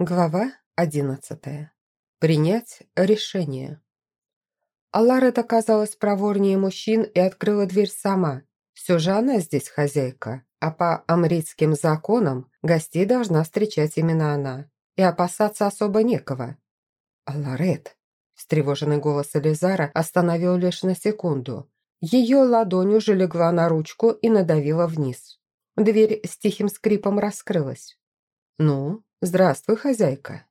Глава одиннадцатая. Принять решение. Аларет оказалась проворнее мужчин и открыла дверь сама. Все же она здесь хозяйка, а по амритским законам гостей должна встречать именно она. И опасаться особо некого. «Аларет!» – встревоженный голос Элизара остановил лишь на секунду. Ее ладонь уже легла на ручку и надавила вниз. Дверь с тихим скрипом раскрылась. «Ну, здравствуй, хозяйка».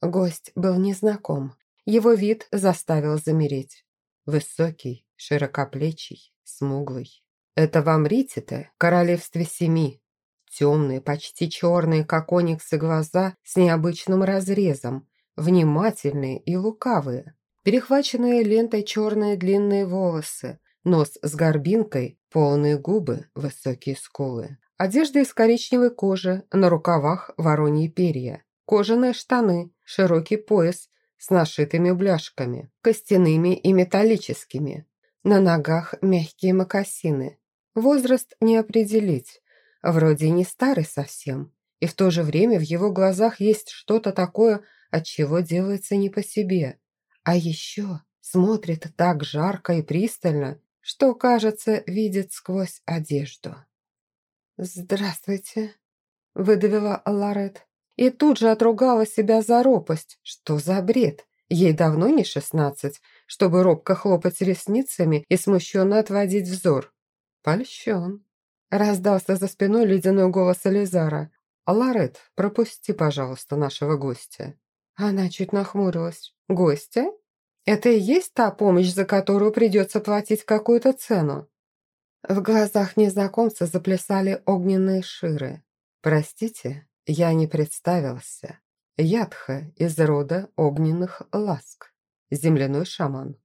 Гость был незнаком. Его вид заставил замереть. Высокий, широкоплечий, смуглый. Это в Амрите-то, королевстве семи. Темные, почти черные, как ониксы глаза с необычным разрезом, внимательные и лукавые. Перехваченные лентой черные длинные волосы, нос с горбинкой, полные губы, высокие скулы. Одежда из коричневой кожи, на рукавах вороньи перья. Кожаные штаны, широкий пояс с нашитыми бляшками, костяными и металлическими. На ногах мягкие мокасины. Возраст не определить. Вроде не старый совсем. И в то же время в его глазах есть что-то такое, от чего делается не по себе. А еще смотрит так жарко и пристально, что, кажется, видит сквозь одежду. «Здравствуйте», – выдавила Ларет. И тут же отругала себя за ропость. Что за бред? Ей давно не шестнадцать, чтобы робко хлопать ресницами и смущенно отводить взор. «Польщен», – раздался за спиной ледяной голос Элизара. «Ларет, пропусти, пожалуйста, нашего гостя». Она чуть нахмурилась. «Гостя? Это и есть та помощь, за которую придется платить какую-то цену?» В глазах незнакомца заплясали огненные ширы. «Простите, я не представился. Ядха из рода огненных ласк. Земляной шаман».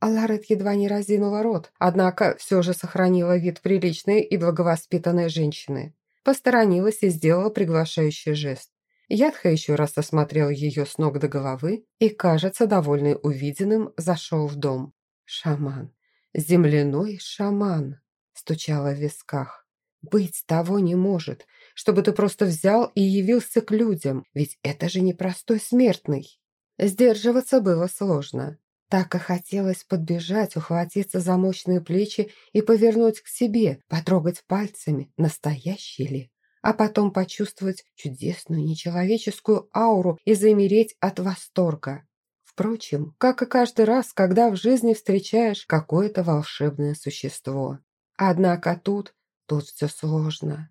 Аларет едва не разинула рот, однако все же сохранила вид приличной и благовоспитанной женщины. Посторонилась и сделала приглашающий жест. Ядха еще раз осмотрел ее с ног до головы и, кажется, довольный увиденным, зашел в дом. «Шаман! Земляной шаман!» Стучала в висках. «Быть того не может, чтобы ты просто взял и явился к людям, ведь это же непростой смертный». Сдерживаться было сложно. Так и хотелось подбежать, ухватиться за мощные плечи и повернуть к себе, потрогать пальцами, настоящий ли, а потом почувствовать чудесную нечеловеческую ауру и замереть от восторга. Впрочем, как и каждый раз, когда в жизни встречаешь какое-то волшебное существо. Однако тут, тут все сложно.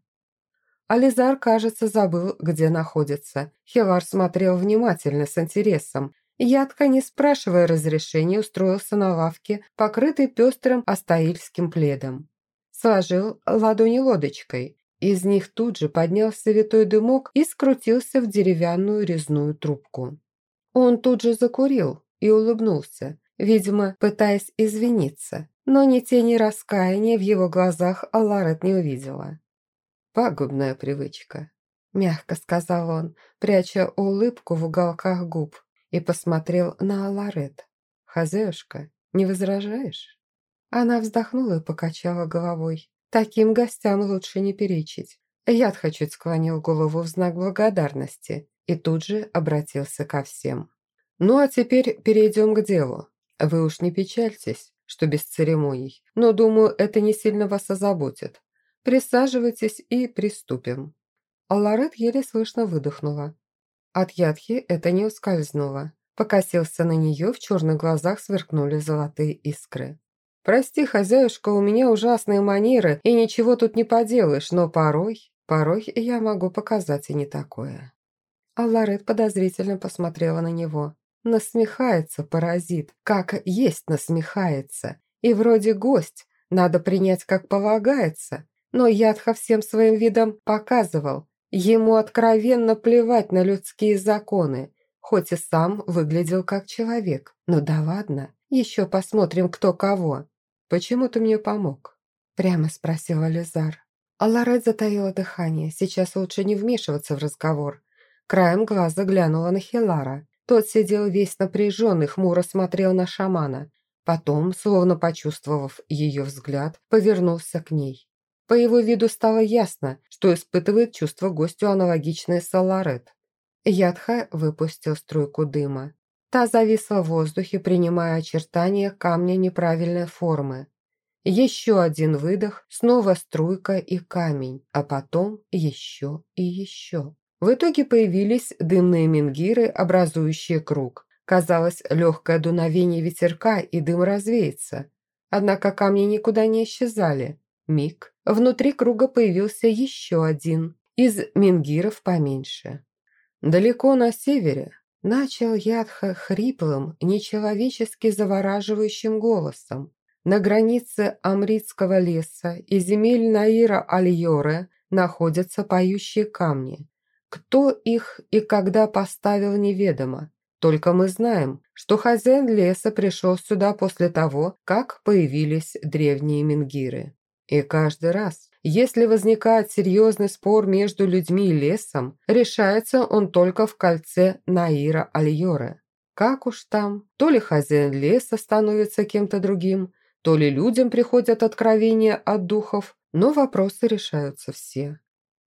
Ализар, кажется, забыл, где находится. Хевар смотрел внимательно, с интересом. Ядка, не спрашивая разрешения, устроился на лавке, покрытой пестрым астаильским пледом. Сложил ладони лодочкой. Из них тут же поднялся витой дымок и скрутился в деревянную резную трубку. Он тут же закурил и улыбнулся, видимо, пытаясь извиниться но ни тени раскаяния в его глазах Аларет не увидела. «Пагубная привычка», – мягко сказал он, пряча улыбку в уголках губ, и посмотрел на Аларет. «Хозяюшка, не возражаешь?» Она вздохнула и покачала головой. «Таким гостям лучше не перечить». Ядха чуть склонил голову в знак благодарности и тут же обратился ко всем. «Ну а теперь перейдем к делу. Вы уж не печальтесь, что без церемоний, но, думаю, это не сильно вас озаботит. Присаживайтесь и приступим». Алларет еле слышно выдохнула. От Ядхи это не ускользнуло. Покосился на нее, в черных глазах сверкнули золотые искры. «Прости, хозяюшка, у меня ужасные манеры, и ничего тут не поделаешь, но порой, порой я могу показать и не такое». Алларет подозрительно посмотрела на него. Насмехается паразит, как есть насмехается. И вроде гость, надо принять как полагается. Но Ядха всем своим видом показывал. Ему откровенно плевать на людские законы, хоть и сам выглядел как человек. Ну да ладно, еще посмотрим, кто кого. Почему ты мне помог? Прямо спросила Лизар. Аларет затаила дыхание, сейчас лучше не вмешиваться в разговор. Краем глаза глянула на Хилара. Тот сидел весь напряженный, хмуро смотрел на шамана. Потом, словно почувствовав ее взгляд, повернулся к ней. По его виду стало ясно, что испытывает чувство гостю аналогичное Саларет. Ядха выпустил струйку дыма. Та зависла в воздухе, принимая очертания камня неправильной формы. Еще один выдох, снова струйка и камень, а потом еще и еще. В итоге появились дымные менгиры, образующие круг. Казалось, легкое дуновение ветерка, и дым развеется. Однако камни никуда не исчезали. Миг. Внутри круга появился еще один, из менгиров поменьше. Далеко на севере начал Ядха хриплым, нечеловечески завораживающим голосом. На границе Амритского леса и земель Наира Альоре находятся поющие камни. Кто их и когда поставил, неведомо. Только мы знаем, что хозяин леса пришел сюда после того, как появились древние менгиры. И каждый раз, если возникает серьезный спор между людьми и лесом, решается он только в кольце Наира Альоре. Как уж там, то ли хозяин леса становится кем-то другим, то ли людям приходят откровения от духов, но вопросы решаются все.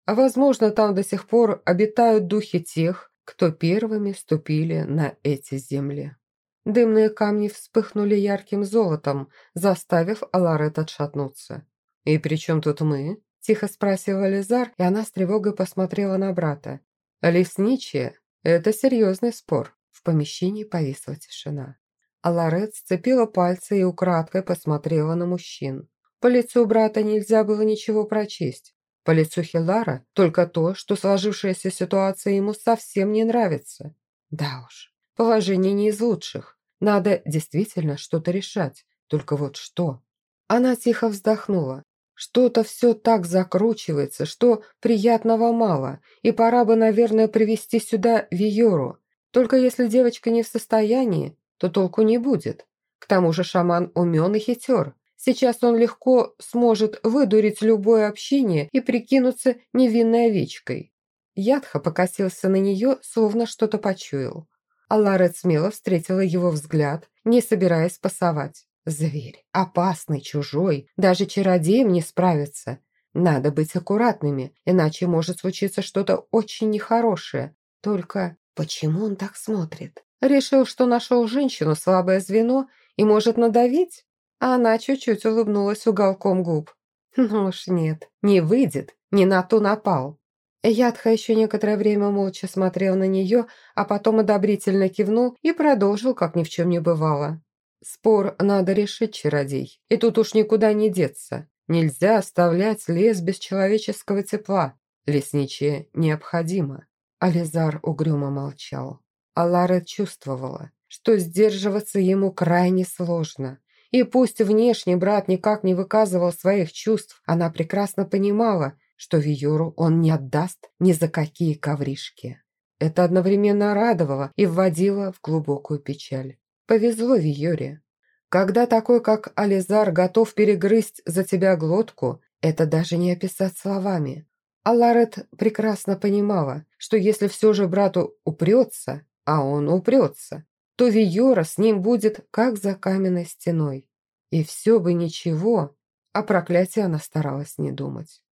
А возможно, там до сих пор обитают духи тех, кто первыми ступили на эти земли. Дымные камни вспыхнули ярким золотом, заставив Аларет отшатнуться. «И при чем тут мы?» – тихо спросил Ализар, и она с тревогой посмотрела на брата. «Лесничие – это серьезный спор». В помещении повисла тишина. А Лорет сцепила пальцы и украдкой посмотрела на мужчин. По лицу брата нельзя было ничего прочесть. По лицу Хилара только то, что сложившаяся ситуация ему совсем не нравится. Да уж, положение не из лучших. Надо действительно что-то решать. Только вот что? Она тихо вздохнула. Что-то все так закручивается, что приятного мало, и пора бы, наверное, привести сюда Виору. Только если девочка не в состоянии, то толку не будет. К тому же шаман умен и хитер. Сейчас он легко сможет выдурить любое общение и прикинуться невинной овечкой. Ядха покосился на нее, словно что-то почуял. А Ларет смело встретила его взгляд, не собираясь пасовать. Зверь, опасный, чужой, даже чародеем не справится. Надо быть аккуратными, иначе может случиться что-то очень нехорошее. Только почему он так смотрит? Решил, что нашел женщину слабое звено и может надавить? А она чуть-чуть улыбнулась уголком губ. Ну уж нет, не выйдет, не на ту напал. Ядха еще некоторое время молча смотрел на нее, а потом одобрительно кивнул и продолжил, как ни в чем не бывало. «Спор надо решить, чародей, и тут уж никуда не деться. Нельзя оставлять лес без человеческого тепла. Лесничее необходимо». Ализар угрюмо молчал а Лара чувствовала, что сдерживаться ему крайне сложно. И пусть внешне брат никак не выказывал своих чувств, она прекрасно понимала, что Виору он не отдаст ни за какие ковришки. Это одновременно радовало и вводило в глубокую печаль. Повезло Виоре. Когда такой, как Ализар, готов перегрызть за тебя глотку, это даже не описать словами. А Ларет прекрасно понимала, что если все же брату упрется, а он упрется, то Виора с ним будет как за каменной стеной. И все бы ничего, а проклятие она старалась не думать.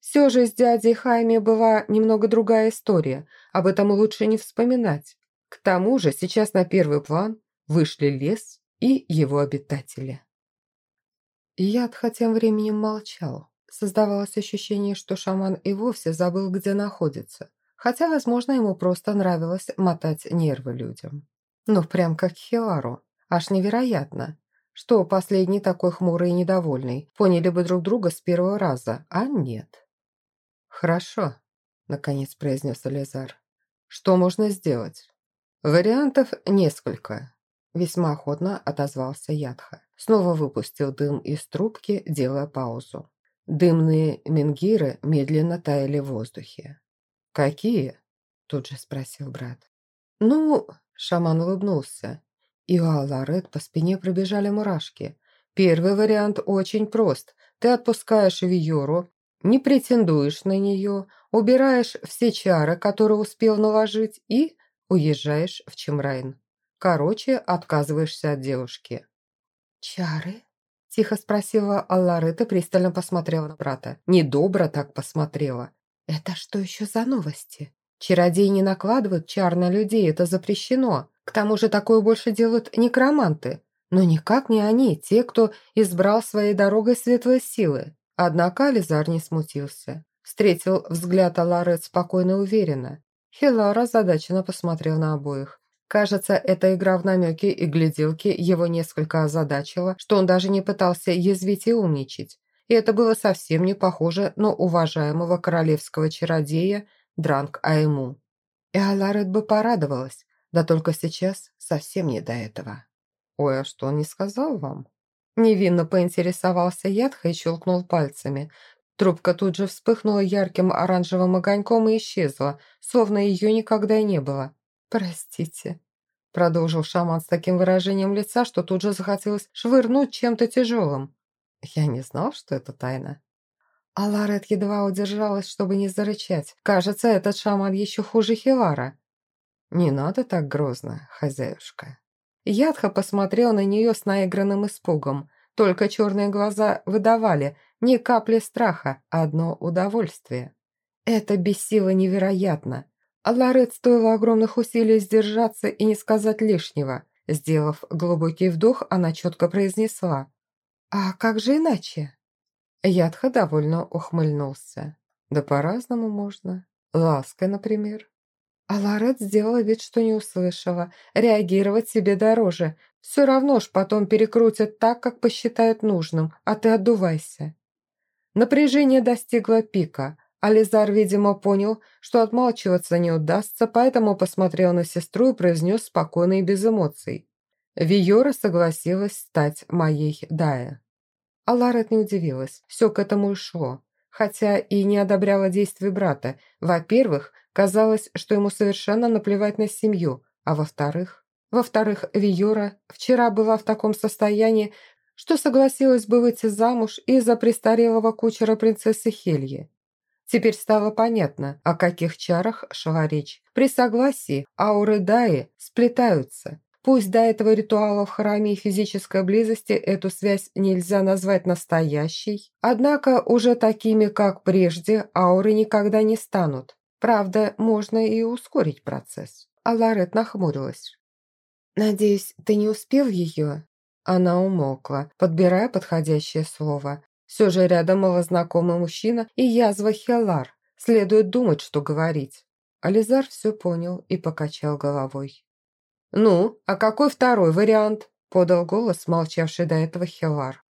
Все же с дядей Хайми была немного другая история, об этом лучше не вспоминать. К тому же сейчас на первый план вышли лес и его обитатели. Ядха тем временем молчал. Создавалось ощущение, что шаман и вовсе забыл, где находится – Хотя, возможно, ему просто нравилось мотать нервы людям. Ну, прям как Хилару. Аж невероятно. Что последний такой хмурый и недовольный. Поняли бы друг друга с первого раза, а нет. «Хорошо», — наконец произнес Элизар. «Что можно сделать?» «Вариантов несколько», — весьма охотно отозвался Ядха. Снова выпустил дым из трубки, делая паузу. Дымные менгиры медленно таяли в воздухе. «Какие?» – тут же спросил брат. «Ну...» – шаман улыбнулся. И у Алларет по спине пробежали мурашки. «Первый вариант очень прост. Ты отпускаешь Виору, не претендуешь на нее, убираешь все чары, которые успел наложить, и уезжаешь в Чемрайн. Короче, отказываешься от девушки». «Чары?» – тихо спросила Алларета, пристально посмотрела на брата. Недобро так посмотрела. «Это что еще за новости? Чародеи не накладывают чар на людей, это запрещено. К тому же такое больше делают некроманты. Но никак не они, те, кто избрал своей дорогой светлые силы. Однако Ализар не смутился. Встретил взгляд Аларет спокойно и уверенно. Хилар озадаченно посмотрел на обоих. Кажется, эта игра в намеки и гляделки его несколько озадачила, что он даже не пытался язвить и умничать. И это было совсем не похоже на уважаемого королевского чародея Дранг Айму. И Аларет бы порадовалась, да только сейчас совсем не до этого. «Ой, а что он не сказал вам?» Невинно поинтересовался Ядха и щелкнул пальцами. Трубка тут же вспыхнула ярким оранжевым огоньком и исчезла, словно ее никогда и не было. «Простите», – продолжил шаман с таким выражением лица, что тут же захотелось швырнуть чем-то тяжелым. «Я не знал, что это тайна». А Ларет едва удержалась, чтобы не зарычать. Кажется, этот шаман еще хуже Хилара. «Не надо так грозно, хозяюшка». Ядха посмотрел на нее с наигранным испугом. Только черные глаза выдавали ни капли страха, а одно удовольствие. Это бесило невероятно. А Ларет стоило огромных усилий сдержаться и не сказать лишнего. Сделав глубокий вдох, она четко произнесла. «А как же иначе?» Ядха довольно ухмыльнулся. «Да по-разному можно. Лаской, например». А Лорет сделала вид, что не услышала. Реагировать себе дороже. Все равно ж потом перекрутят так, как посчитают нужным, а ты отдувайся. Напряжение достигло пика. Ализар, видимо, понял, что отмалчиваться не удастся, поэтому посмотрел на сестру и произнес спокойно и без эмоций. Виора согласилась стать моей Дая. А Ларет не удивилась, все к этому и шло. Хотя и не одобряла действий брата. Во-первых, Казалось, что ему совершенно наплевать на семью, а во-вторых... Во-вторых, Виора вчера была в таком состоянии, что согласилась бы выйти замуж из-за престарелого кучера принцессы Хельи. Теперь стало понятно, о каких чарах шла речь. При согласии ауры Даи сплетаются. Пусть до этого ритуала в храме и физической близости эту связь нельзя назвать настоящей, однако уже такими, как прежде, ауры никогда не станут. Правда, можно и ускорить процесс. А Ларет нахмурилась. «Надеюсь, ты не успел ее?» Она умолкла, подбирая подходящее слово. Все же рядом малознакомый мужчина и язва Хелар. Следует думать, что говорить. Ализар все понял и покачал головой. «Ну, а какой второй вариант?» подал голос, молчавший до этого Хелар.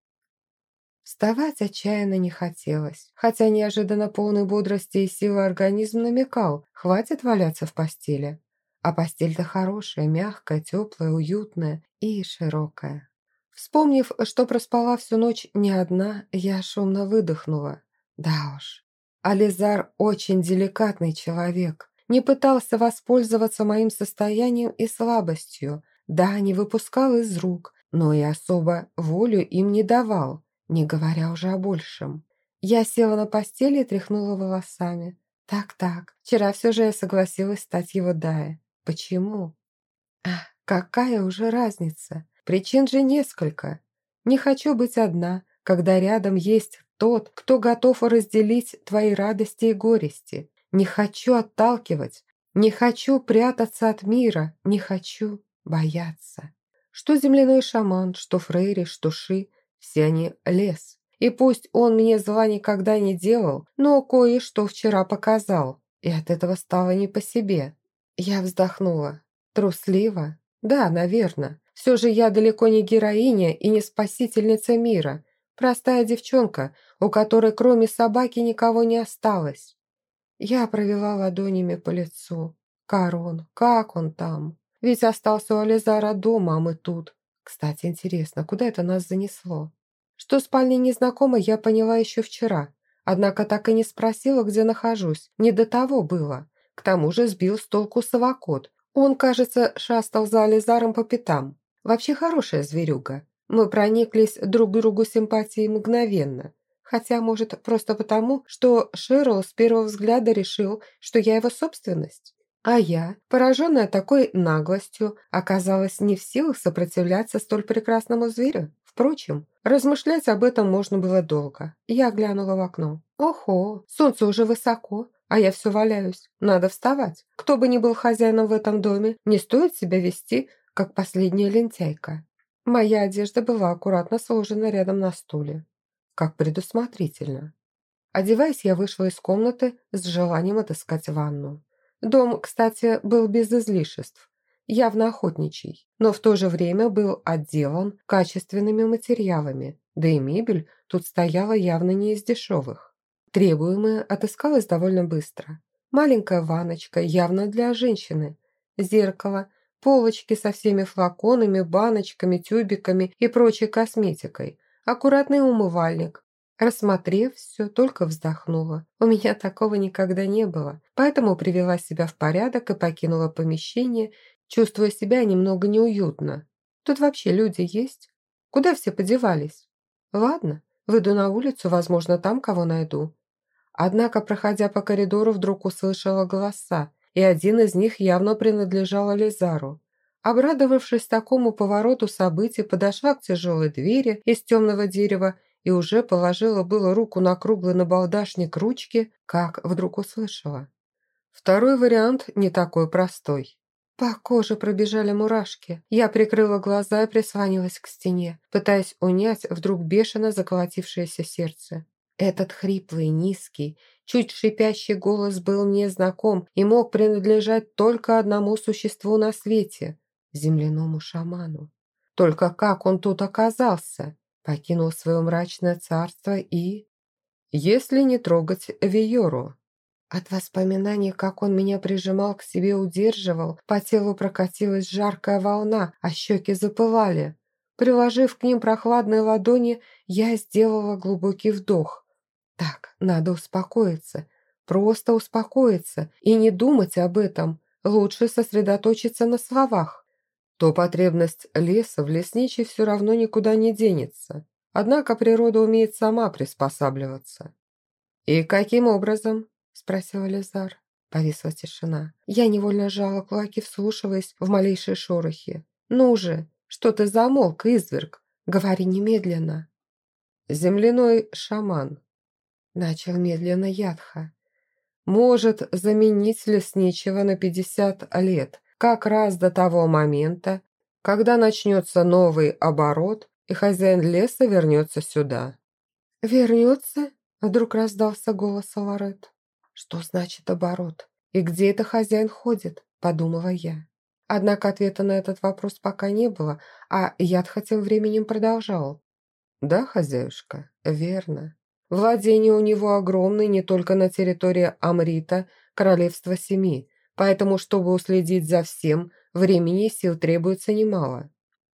Вставать отчаянно не хотелось, хотя неожиданно полный бодрости и силы организм намекал, хватит валяться в постели. А постель-то хорошая, мягкая, теплая, уютная и широкая. Вспомнив, что проспала всю ночь не одна, я шумно выдохнула. Да уж, Ализар очень деликатный человек. Не пытался воспользоваться моим состоянием и слабостью. Да, не выпускал из рук, но и особо волю им не давал не говоря уже о большем. Я села на постели и тряхнула волосами. Так-так, вчера все же я согласилась стать его Дая. Почему? Ах, какая уже разница? Причин же несколько. Не хочу быть одна, когда рядом есть тот, кто готов разделить твои радости и горести. Не хочу отталкивать, не хочу прятаться от мира, не хочу бояться. Что земляной шаман, что Фрейри, что Ши – все они лес. И пусть он мне зла никогда не делал, но кое-что вчера показал, и от этого стало не по себе. Я вздохнула. Трусливо? Да, наверное. Все же я далеко не героиня и не спасительница мира. Простая девчонка, у которой кроме собаки никого не осталось. Я провела ладонями по лицу. Карон, как он там? Ведь остался у Ализара дома, а мы тут. Кстати, интересно, куда это нас занесло? Что спальня незнакома, я поняла еще вчера. Однако так и не спросила, где нахожусь. Не до того было. К тому же сбил с толку совокот. Он, кажется, шастал за Ализаром по пятам. Вообще хорошая зверюга. Мы прониклись друг к другу симпатией мгновенно. Хотя, может, просто потому, что Шерл с первого взгляда решил, что я его собственность. А я, пораженная такой наглостью, оказалась не в силах сопротивляться столь прекрасному зверю. Впрочем, размышлять об этом можно было долго. Я глянула в окно. Ого, солнце уже высоко, а я все валяюсь. Надо вставать. Кто бы ни был хозяином в этом доме, не стоит себя вести, как последняя лентяйка. Моя одежда была аккуратно сложена рядом на стуле. Как предусмотрительно. Одеваясь, я вышла из комнаты с желанием отыскать ванну. Дом, кстати, был без излишеств, явно охотничий, но в то же время был отделан качественными материалами, да и мебель тут стояла явно не из дешевых. Требуемое отыскалось довольно быстро. Маленькая ванночка, явно для женщины, зеркало, полочки со всеми флаконами, баночками, тюбиками и прочей косметикой, аккуратный умывальник, Рассмотрев все, только вздохнула. У меня такого никогда не было, поэтому привела себя в порядок и покинула помещение, чувствуя себя немного неуютно. Тут вообще люди есть? Куда все подевались? Ладно, выйду на улицу, возможно, там кого найду. Однако, проходя по коридору, вдруг услышала голоса, и один из них явно принадлежал Ализару. Обрадовавшись такому повороту событий, подошла к тяжелой двери из темного дерева и уже положила было руку на круглый набалдашник ручки, как вдруг услышала. Второй вариант не такой простой. По коже пробежали мурашки. Я прикрыла глаза и прислонилась к стене, пытаясь унять вдруг бешено заколотившееся сердце. Этот хриплый, низкий, чуть шипящий голос был мне знаком и мог принадлежать только одному существу на свете – земляному шаману. Только как он тут оказался? покинул свое мрачное царство и... Если не трогать Виору. От воспоминаний, как он меня прижимал к себе, удерживал, по телу прокатилась жаркая волна, а щеки запылали. Приложив к ним прохладные ладони, я сделала глубокий вдох. Так, надо успокоиться, просто успокоиться и не думать об этом. Лучше сосредоточиться на словах то потребность леса в лесничей все равно никуда не денется. Однако природа умеет сама приспосабливаться. «И каким образом?» – спросил Лизар. Повисла тишина. Я невольно сжала кулаки, вслушиваясь в малейшие шорохи. «Ну же, что ты замолк, изверг? Говори немедленно!» «Земляной шаман», – начал медленно Ядха. «Может заменить лесничего на пятьдесят лет, как раз до того момента, когда начнется новый оборот, и хозяин леса вернется сюда. «Вернется?» – вдруг раздался голос Аларет. «Что значит оборот? И где это хозяин ходит?» – подумала я. Однако ответа на этот вопрос пока не было, а Ядха тем временем продолжал. «Да, хозяюшка, верно. Владение у него огромное не только на территории Амрита, королевства Семи, поэтому, чтобы уследить за всем, времени и сил требуется немало».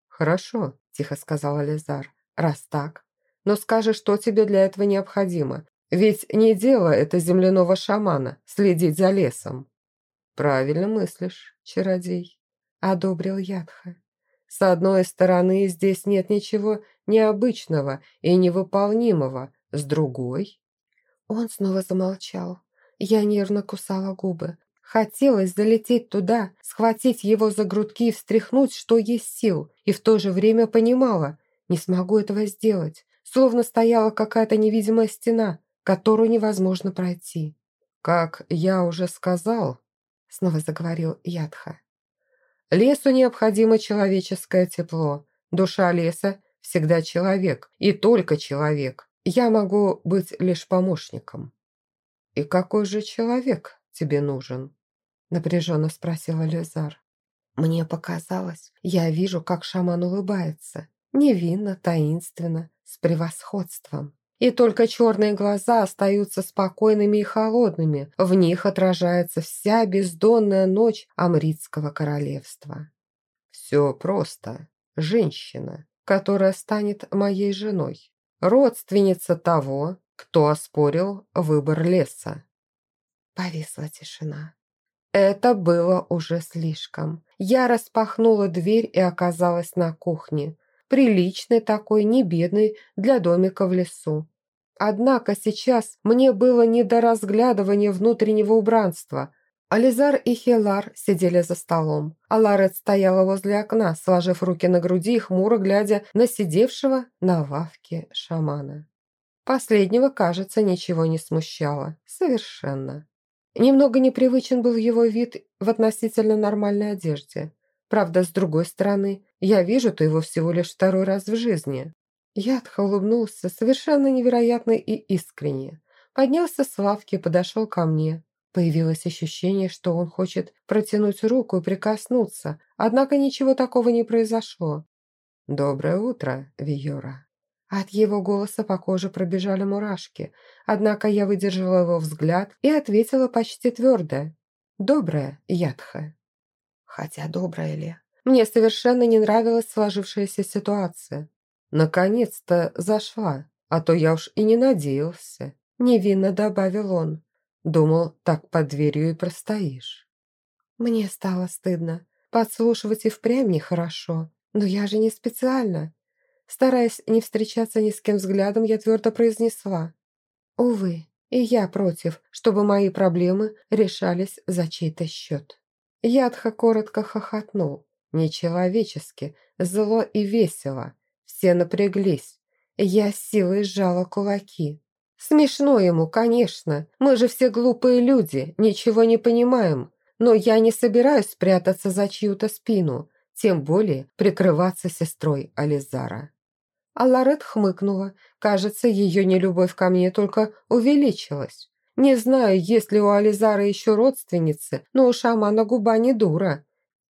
«Хорошо», – тихо сказала Лизар, – «раз так. Но скажи, что тебе для этого необходимо, ведь не дело это земляного шамана – следить за лесом». «Правильно мыслишь, чародей», – одобрил Ядха. «С одной стороны, здесь нет ничего необычного и невыполнимого, с другой...» Он снова замолчал. Я нервно кусала губы. Хотелось залететь туда, схватить его за грудки и встряхнуть, что есть сил, и в то же время понимала, не смогу этого сделать, словно стояла какая-то невидимая стена, которую невозможно пройти. «Как я уже сказал», — снова заговорил Ядха, «лесу необходимо человеческое тепло, душа леса всегда человек, и только человек. Я могу быть лишь помощником». «И какой же человек тебе нужен?» напряженно спросила Лизар. Мне показалось, я вижу, как шаман улыбается. Невинно, таинственно, с превосходством. И только черные глаза остаются спокойными и холодными. В них отражается вся бездонная ночь Амритского королевства. Все просто. Женщина, которая станет моей женой. Родственница того, кто оспорил выбор леса. Повисла тишина. Это было уже слишком. Я распахнула дверь и оказалась на кухне. Приличной такой, не бедной, для домика в лесу. Однако сейчас мне было не до разглядывания внутреннего убранства. Ализар и Хелар сидели за столом, а Ларет стояла возле окна, сложив руки на груди и хмуро глядя на сидевшего на лавке шамана. Последнего, кажется, ничего не смущало. Совершенно. Немного непривычен был его вид в относительно нормальной одежде. Правда, с другой стороны, я вижу-то его всего лишь второй раз в жизни. Ядха улыбнулся совершенно невероятно и искренне. Поднялся с лавки и подошел ко мне. Появилось ощущение, что он хочет протянуть руку и прикоснуться, однако ничего такого не произошло. «Доброе утро, Виора». От его голоса по коже пробежали мурашки, однако я выдержала его взгляд и ответила почти твердо. «Доброе, Ядха». Хотя доброе ли? Мне совершенно не нравилась сложившаяся ситуация. Наконец-то зашла, а то я уж и не надеялся. Невинно добавил он. Думал, так под дверью и простоишь. Мне стало стыдно. Подслушивать и впрямь нехорошо. Но я же не специально. Стараясь не встречаться ни с кем взглядом, я твердо произнесла. Увы, и я против, чтобы мои проблемы решались за чей-то счет. Ядха коротко хохотнул. Нечеловечески, зло и весело. Все напряглись. Я силой сжала кулаки. Смешно ему, конечно. Мы же все глупые люди, ничего не понимаем. Но я не собираюсь спрятаться за чью-то спину, тем более прикрываться сестрой Ализара. А Лорет хмыкнула. Кажется, ее нелюбовь ко мне только увеличилась. Не знаю, есть ли у Ализара еще родственницы, но у шамана губа не дура.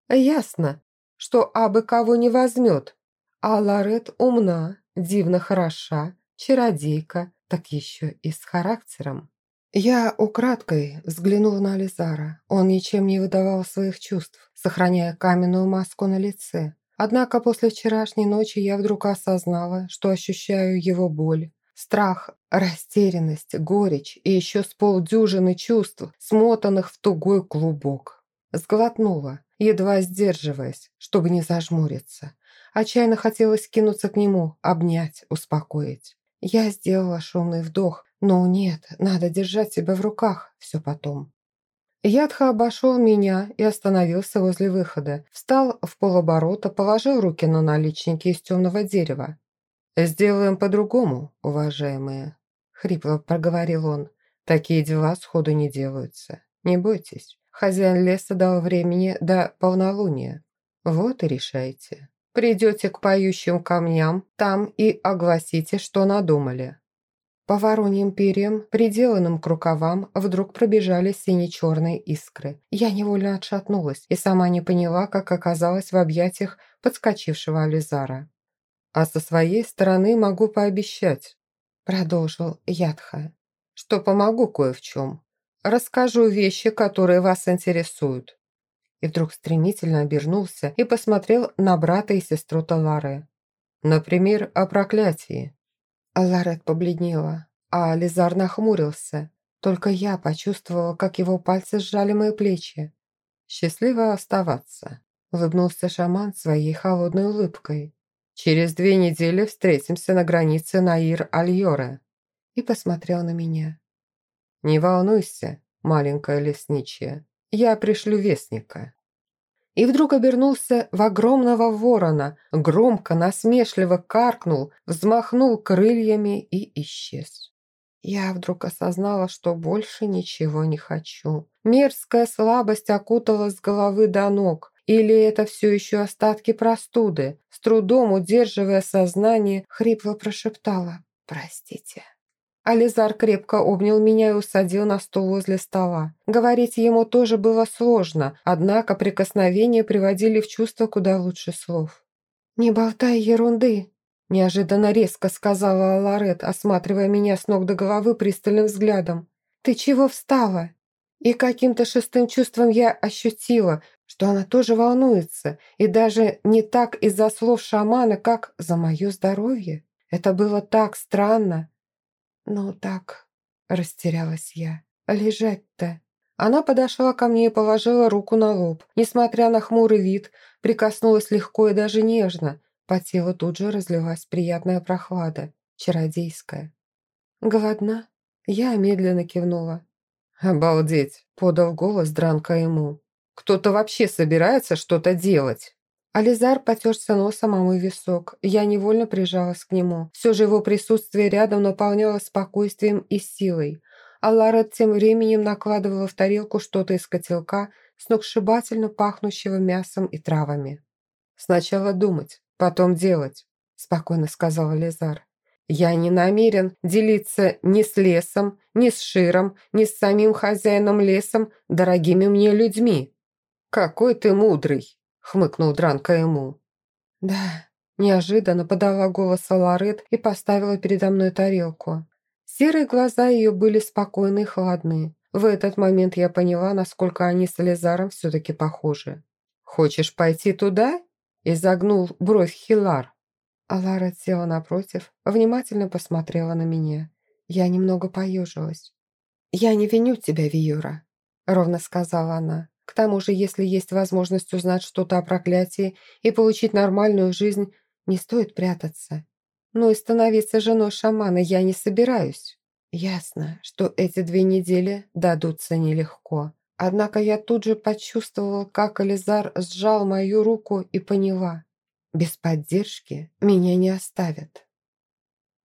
Ясно, что абы кого не возьмет. А Лорет умна, дивно хороша, чародейка, так еще и с характером. Я украдкой взглянула на Ализара. Он ничем не выдавал своих чувств, сохраняя каменную маску на лице. Однако после вчерашней ночи я вдруг осознала, что ощущаю его боль, Страх, растерянность, горечь и еще с полдюжины чувств, смотанных в тугой клубок. Сглотнула, едва сдерживаясь, чтобы не зажмуриться. Отчаянно хотелось кинуться к нему, обнять, успокоить. Я сделала шумный вдох, но нет, надо держать себя в руках, все потом. Ядха обошел меня и остановился возле выхода. Встал в полоборота, положил руки на наличники из темного дерева. «Сделаем по-другому, уважаемые», — хрипло проговорил он. «Такие дела сходу не делаются. Не бойтесь, хозяин леса дал времени до полнолуния. Вот и решайте. Придете к поющим камням, там и огласите, что надумали». По вороньим перьям, приделанным к рукавам, вдруг пробежали сине-черные искры. Я невольно отшатнулась и сама не поняла, как оказалась в объятиях подскочившего Ализара. А со своей стороны могу пообещать, продолжил Ядха, что помогу кое в чем. Расскажу вещи, которые вас интересуют. И вдруг стремительно обернулся и посмотрел на брата и сестру Талары. Например, о проклятии. Ларет побледнела, а Лизар нахмурился. Только я почувствовала, как его пальцы сжали мои плечи. «Счастливо оставаться», — улыбнулся шаман своей холодной улыбкой. Через две недели встретимся на границе Наир-Альора». И посмотрел на меня. «Не волнуйся, маленькая лесничья, я пришлю вестника». И вдруг обернулся в огромного ворона, громко, насмешливо каркнул, взмахнул крыльями и исчез. Я вдруг осознала, что больше ничего не хочу. Мерзкая слабость окутала с головы до ног. Или это все еще остатки простуды? С трудом удерживая сознание, хрипло прошептала «Простите». Ализар крепко обнял меня и усадил на стул возле стола. Говорить ему тоже было сложно, однако прикосновения приводили в чувство куда лучше слов. «Не болтай ерунды», – неожиданно резко сказала Ларет, осматривая меня с ног до головы пристальным взглядом. «Ты чего встала?» И каким-то шестым чувством я ощутила, что она тоже волнуется, и даже не так из-за слов шамана, как за мое здоровье. Это было так странно. Ну так, растерялась я. Лежать-то. Она подошла ко мне и положила руку на лоб. Несмотря на хмурый вид, прикоснулась легко и даже нежно. По телу тут же разлилась приятная прохлада, чародейская. «Голодна?» Я медленно кивнула. «Обалдеть!» – подал голос Дранка ему. Кто-то вообще собирается что-то делать. Ализар потерся носом о мой висок. Я невольно прижалась к нему. Все же его присутствие рядом наполняло спокойствием и силой. а Ларет тем временем накладывала в тарелку что-то из котелка, сногсшибательно пахнущего мясом и травами. «Сначала думать, потом делать», – спокойно сказал Лизар. «Я не намерен делиться ни с лесом, ни с Широм, ни с самим хозяином лесом, дорогими мне людьми». «Какой ты мудрый!» – хмыкнул Дранка ему. «Да», – неожиданно подала голос Ларет и поставила передо мной тарелку. Серые глаза ее были спокойны и холодны. В этот момент я поняла, насколько они с Лизаром все-таки похожи. «Хочешь пойти туда?» – изогнул бровь Хилар. А Лара села напротив, внимательно посмотрела на меня. Я немного поежилась. «Я не виню тебя, Виюра», – ровно сказала она. «К тому же, если есть возможность узнать что-то о проклятии и получить нормальную жизнь, не стоит прятаться. Но и становиться женой шамана я не собираюсь». Ясно, что эти две недели дадутся нелегко. Однако я тут же почувствовала, как Ализар сжал мою руку и поняла. Без поддержки меня не оставят.